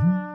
será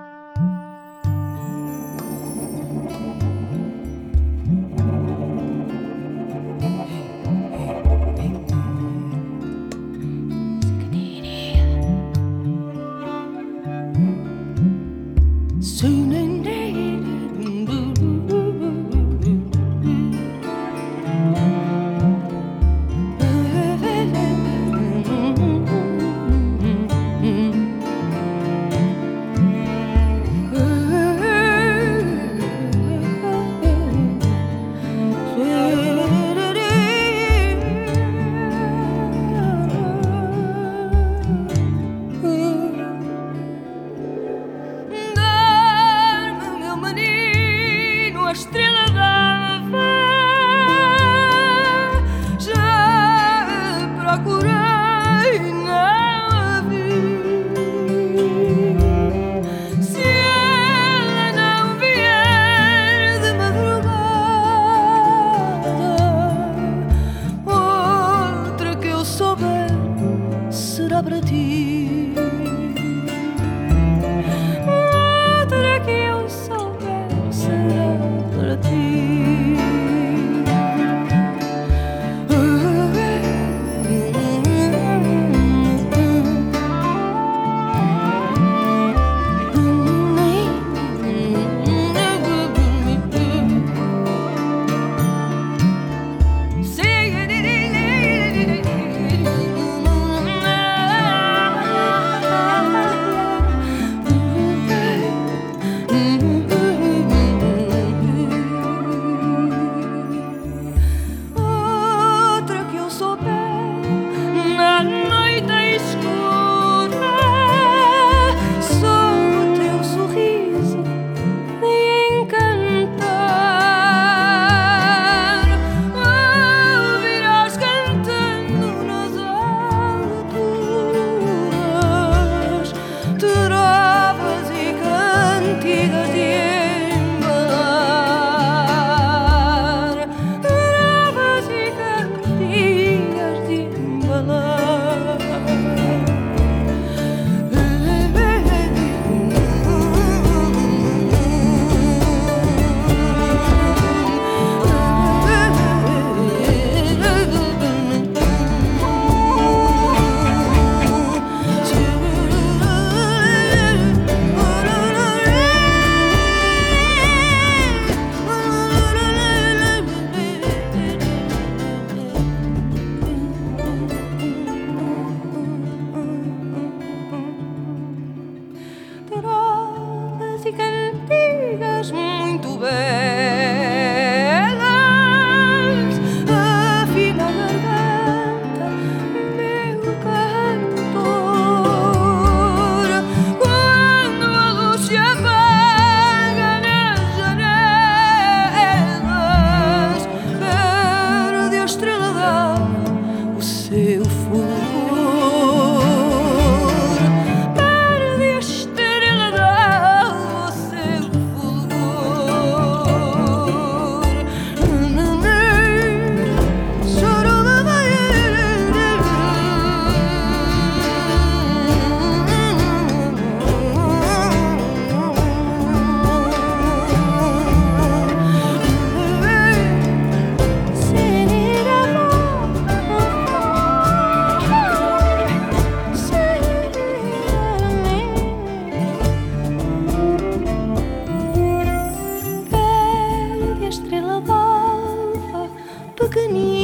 எனக்கு நீ